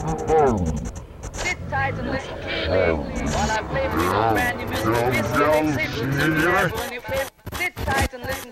Sit tight and listen keenly while I play for you a brand you play. Sit tight and listen